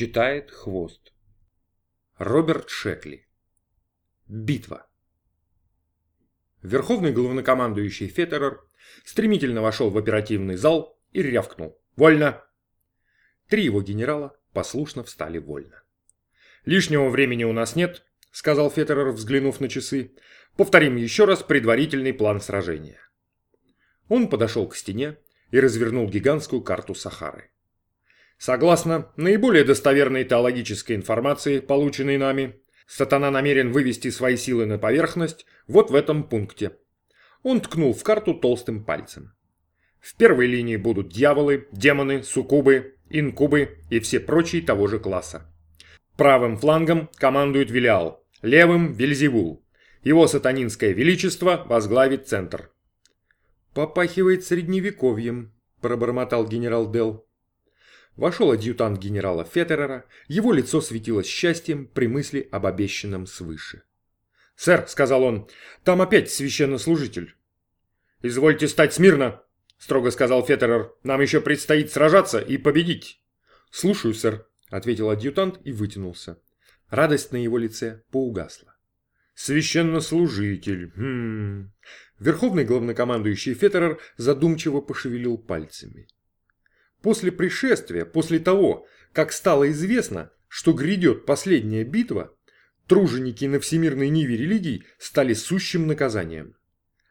Читает хвост. Роберт Шекли. Битва. Верховный главнокомандующий Феттерер стремительно вошел в оперативный зал и рявкнул. «Вольно!» Три его генерала послушно встали вольно. «Лишнего времени у нас нет», — сказал Феттерер, взглянув на часы. «Повторим еще раз предварительный план сражения». Он подошел к стене и развернул гигантскую карту Сахары. Согласно наиболее достоверной теологической информации, полученной нами, сатана намерен вывести свои силы на поверхность вот в этом пункте. Он ткнул в карту толстым пальцем. В первой линии будут дьяволы, демоны, суккубы, инкубы и все прочие того же класса. Правым флангом командует Велиал, левым – Вельзевул. Его сатанинское величество возглавит центр. «Попахивает средневековьем», – пробормотал генерал Дел. Вошел адъютант генерала Феттерера, его лицо светилось счастьем при мысли об обещанном свыше. «Сэр», — сказал он, — «там опять священнослужитель». «Извольте стать смирно», — строго сказал Феттерер. «Нам еще предстоит сражаться и победить». «Слушаю, сэр», — ответил адъютант и вытянулся. Радость на его лице поугасла. «Священнослужитель. Хм...» Верховный главнокомандующий Феттерер задумчиво пошевелил пальцами. После пришествия, после того, как стало известно, что грядет последняя битва, труженики на всемирной ниве религий стали сущим наказанием.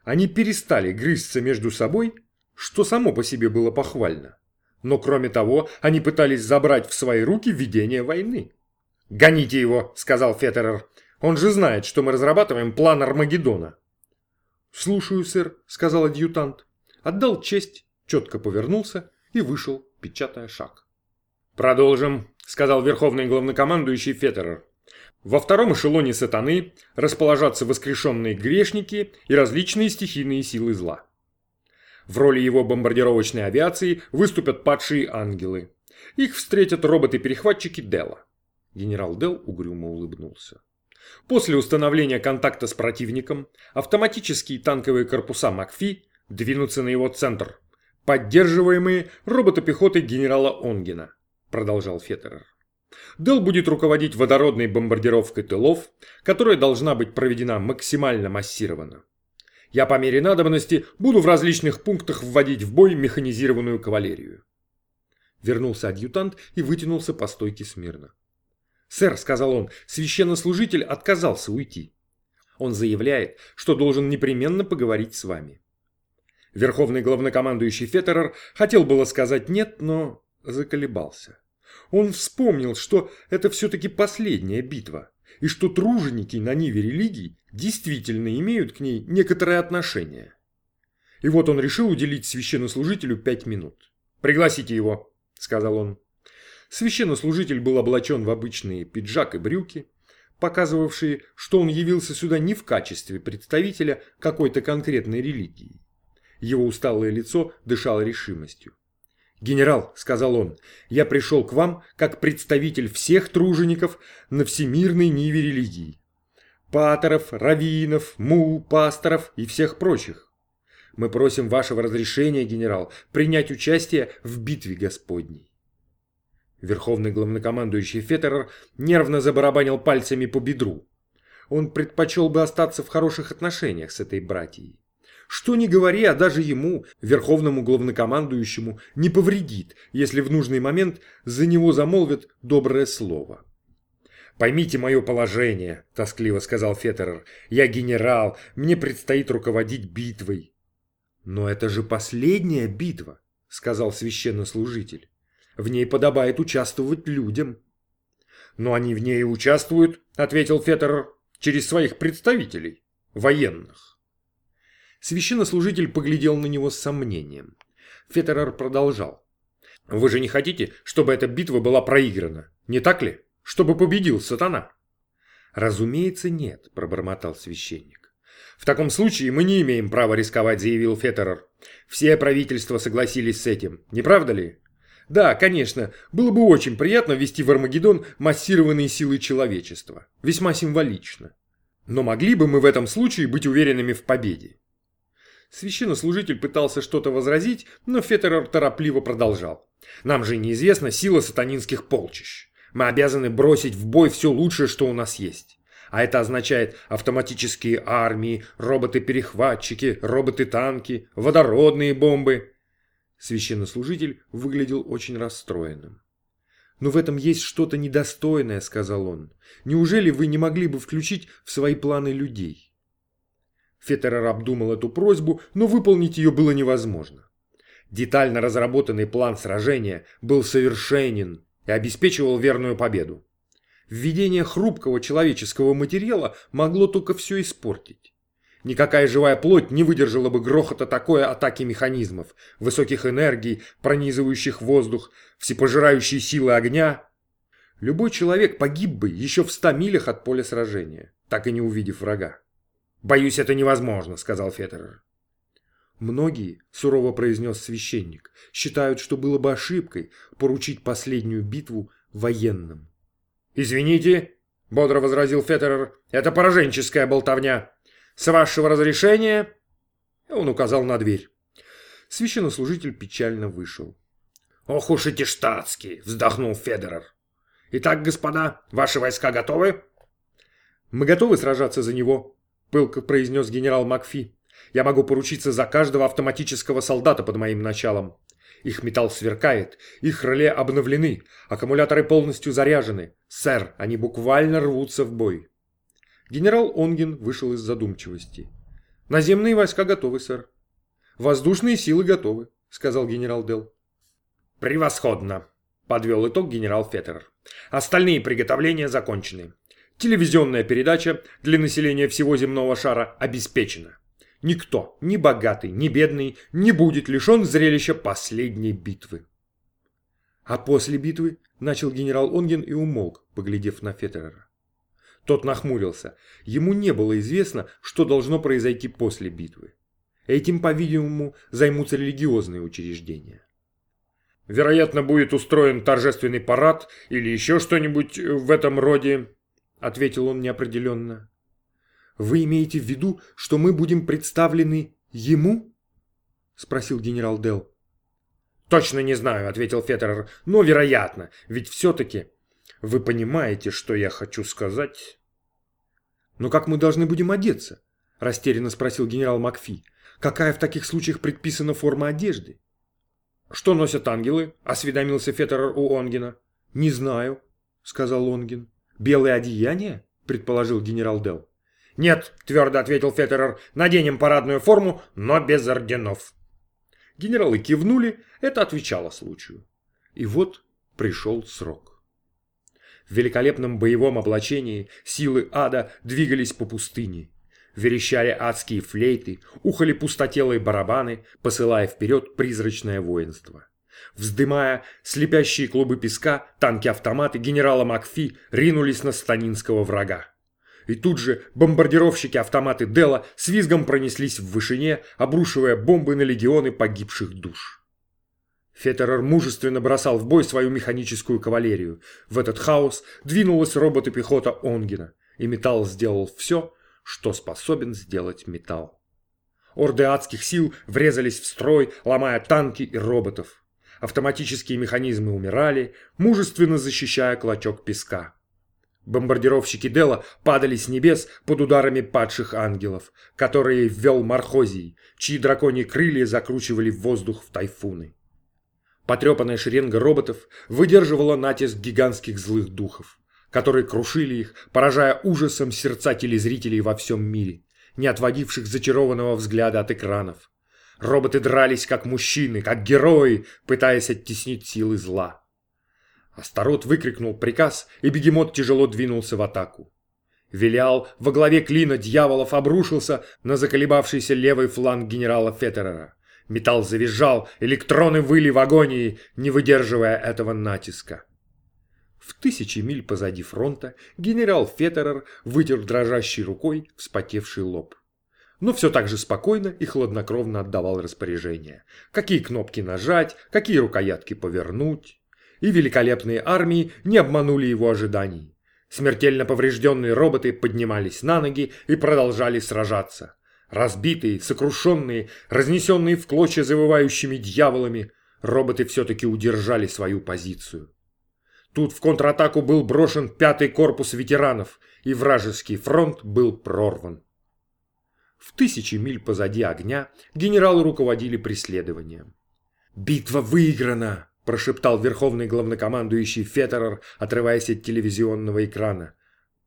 Они перестали грызться между собой, что само по себе было похвально. Но кроме того, они пытались забрать в свои руки ведение войны. «Гоните его», — сказал Феттерер. «Он же знает, что мы разрабатываем план Армагеддона». «Слушаю, сэр», — сказал адъютант. Отдал честь, четко повернулся и вышел, печатая шаг. «Продолжим», — сказал верховный главнокомандующий Феттерер. «Во втором эшелоне сатаны расположатся воскрешенные грешники и различные стихийные силы зла. В роли его бомбардировочной авиации выступят падшие ангелы. Их встретят роботы-перехватчики Дела. Генерал Дел угрюмо улыбнулся. После установления контакта с противником автоматические танковые корпуса МакФи двинутся на его центр, поддерживаемые роботопехотой генерала Онгена, продолжал Феттерер. Дел будет руководить водородной бомбардировкой тылов, которая должна быть проведена максимально массированно. Я по мере надобности буду в различных пунктах вводить в бой механизированную кавалерию. Вернулся адъютант и вытянулся по стойке смирно. «Сэр», — сказал он, — «священнослужитель отказался уйти. Он заявляет, что должен непременно поговорить с вами. Верховный главнокомандующий Феттерер хотел было сказать «нет», но заколебался. Он вспомнил, что это все-таки последняя битва, и что труженики на ниве религий действительно имеют к ней некоторое отношение. И вот он решил уделить священнослужителю пять минут. «Пригласите его», — сказал он. Священнослужитель был облачен в обычные пиджак и брюки, показывавшие, что он явился сюда не в качестве представителя какой-то конкретной религии. Его усталое лицо дышало решимостью. «Генерал», — сказал он, — «я пришел к вам как представитель всех тружеников на всемирной ниве религии. Паторов, раввинов, мул, пасторов и всех прочих. Мы просим вашего разрешения, генерал, принять участие в битве Господней». Верховный главнокомандующий Феттерер нервно забарабанил пальцами по бедру. Он предпочел бы остаться в хороших отношениях с этой братьей. Что ни говори, а даже ему, верховному главнокомандующему, не повредит, если в нужный момент за него замолвят доброе слово. «Поймите мое положение», – тоскливо сказал Феттерер. «Я генерал, мне предстоит руководить битвой». «Но это же последняя битва», – сказал священнослужитель. «В ней подобает участвовать людям». «Но они в ней участвуют», – ответил Феттерер, – «через своих представителей, военных». Священнослужитель поглядел на него с сомнением. Фетерер продолжал. «Вы же не хотите, чтобы эта битва была проиграна, не так ли? Чтобы победил сатана?» «Разумеется, нет», – пробормотал священник. «В таком случае мы не имеем права рисковать», – заявил Феттерер. «Все правительства согласились с этим, не правда ли?» Да, конечно, было бы очень приятно ввести в Армагеддон массированные силы человечества. Весьма символично. Но могли бы мы в этом случае быть уверенными в победе? Священнослужитель пытался что-то возразить, но Феттерер торопливо продолжал. «Нам же неизвестна сила сатанинских полчищ. Мы обязаны бросить в бой все лучшее, что у нас есть. А это означает автоматические армии, роботы-перехватчики, роботы-танки, водородные бомбы. Священнослужитель выглядел очень расстроенным. «Но в этом есть что-то недостойное», — сказал он. «Неужели вы не могли бы включить в свои планы людей?» Феттерер обдумал эту просьбу, но выполнить ее было невозможно. Детально разработанный план сражения был совершенен и обеспечивал верную победу. Введение хрупкого человеческого материала могло только все испортить. Никакая живая плоть не выдержала бы грохота такой атаки механизмов, высоких энергий, пронизывающих воздух, всепожирающей силы огня. Любой человек погиб бы еще в ста милях от поля сражения, так и не увидев врага. «Боюсь, это невозможно», — сказал Феттерер. «Многие», — сурово произнес священник, — «считают, что было бы ошибкой поручить последнюю битву военным». «Извините», — бодро возразил Феттерер, — «это пораженческая болтовня. С вашего разрешения...» Он указал на дверь. Священнослужитель печально вышел. «Ох уж эти штатские!» — вздохнул Федерер. «Итак, господа, ваши войска готовы?» «Мы готовы сражаться за него», — пылко произнес генерал Макфи. «Я могу поручиться за каждого автоматического солдата под моим началом. Их металл сверкает, их реле обновлены, аккумуляторы полностью заряжены. Сэр, они буквально рвутся в бой». Генерал Онгин вышел из задумчивости. «Наземные войска готовы, сэр». «Воздушные силы готовы», — сказал генерал Дел. «Превосходно», — подвел итог генерал Феттерер. «Остальные приготовления закончены. Телевизионная передача для населения всего земного шара обеспечена. Никто, ни богатый, ни бедный, не будет лишен зрелища последней битвы». «А после битвы?» — начал генерал Онгин и умолк, поглядев на Феттерера. Тот нахмурился. Ему не было известно, что должно произойти после битвы. Этим, по-видимому, займутся религиозные учреждения. «Вероятно, будет устроен торжественный парад или еще что-нибудь в этом роде», — ответил он неопределенно. «Вы имеете в виду, что мы будем представлены ему?» — спросил генерал Дел. «Точно не знаю», — ответил Феттерер, — «но вероятно, ведь все-таки вы понимаете, что я хочу сказать?» «Но как мы должны будем одеться?» – растерянно спросил генерал Макфи. «Какая в таких случаях предписана форма одежды?» «Что носят ангелы?» – осведомился Феттерер у Онгина. «Не знаю», – сказал Онгин. «Белое одеяние?» – предположил генерал Дел. «Нет», – твердо ответил Феттерер, – «наденем парадную форму, но без орденов». Генералы кивнули, это отвечало случаю. И вот пришел срок. В великолепном боевом облачении силы ада двигались по пустыне. Верещали адские флейты, ухали пустотелые барабаны, посылая вперед призрачное воинство. Вздымая слепящие клубы песка, танки-автоматы генерала Макфи ринулись на станинского врага. И тут же бомбардировщики-автоматы Дела с визгом пронеслись в вышине, обрушивая бомбы на легионы погибших душ. Феттерер мужественно бросал в бой свою механическую кавалерию. В этот хаос двинулась робот-пехота Онгина, и металл сделал все, что способен сделать металл. Орды адских сил врезались в строй, ломая танки и роботов. Автоматические механизмы умирали, мужественно защищая клочок песка. Бомбардировщики Дела падали с небес под ударами падших ангелов, которые ввел Мархозий, чьи драконьи крылья закручивали воздух в тайфуны. Потрепанная шеренга роботов выдерживала натиск гигантских злых духов, которые крушили их, поражая ужасом сердца телезрителей во всем мире, не отводивших зачарованного взгляда от экранов. Роботы дрались как мужчины, как герои, пытаясь оттеснить силы зла. Астарот выкрикнул приказ, и бегемот тяжело двинулся в атаку. Велиал во главе клина дьяволов обрушился на заколебавшийся левый фланг генерала Феттерера. Металл завизжал, электроны выли в агонии, не выдерживая этого натиска. В тысячи миль позади фронта генерал Феттерер вытер дрожащей рукой вспотевший лоб. Но все так же спокойно и хладнокровно отдавал распоряжения. Какие кнопки нажать, какие рукоятки повернуть. И великолепные армии не обманули его ожиданий. Смертельно поврежденные роботы поднимались на ноги и продолжали сражаться. Разбитые, сокрушенные, разнесенные в клочья завывающими дьяволами, роботы все-таки удержали свою позицию. Тут в контратаку был брошен пятый корпус ветеранов, и вражеский фронт был прорван. В тысячи миль позади огня генералы руководили преследованием. «Битва выиграна!» – прошептал верховный главнокомандующий Феттерер, отрываясь от телевизионного экрана.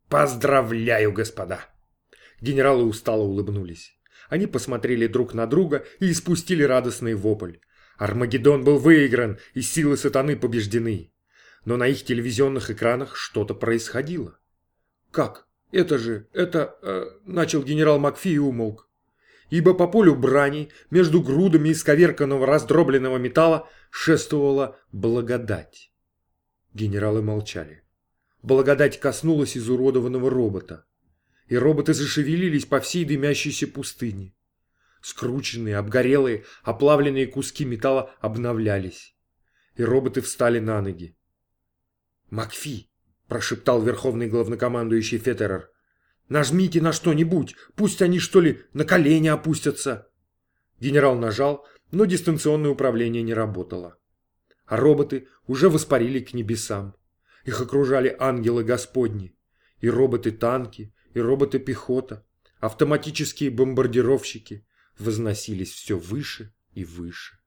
«Поздравляю, господа!» Генералы устало улыбнулись. Они посмотрели друг на друга и испустили радостный вопль. Армагеддон был выигран, и силы сатаны побеждены. Но на их телевизионных экранах что-то происходило. «Как? Это же... Это...» э, Начал генерал Макфи и умолк. Ибо по полю брани, между грудами исковерканного раздробленного металла, шествовала благодать. Генералы молчали. Благодать коснулась изуродованного робота. И роботы зашевелились по всей дымящейся пустыне. Скрученные, обгорелые, оплавленные куски металла обновлялись. И роботы встали на ноги. «Макфи!» – прошептал верховный главнокомандующий Феттерер. «Нажмите на что-нибудь, пусть они, что ли, на колени опустятся!» Генерал нажал, но дистанционное управление не работало. А роботы уже воспарили к небесам. Их окружали ангелы Господни. И роботы-танки, и роботы-пехота, автоматические бомбардировщики возносились все выше и выше.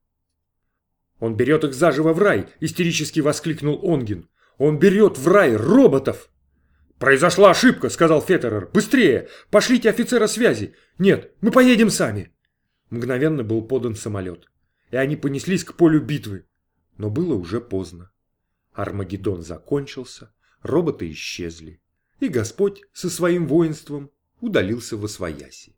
«Он берет их заживо в рай!» – истерически воскликнул Онгин. Он берет в рай роботов!» «Произошла ошибка», — сказал Феттерер. «Быстрее! Пошлите офицера связи! Нет, мы поедем сами!» Мгновенно был подан самолет, и они понеслись к полю битвы. Но было уже поздно. Армагеддон закончился, роботы исчезли, и Господь со своим воинством удалился во свояси.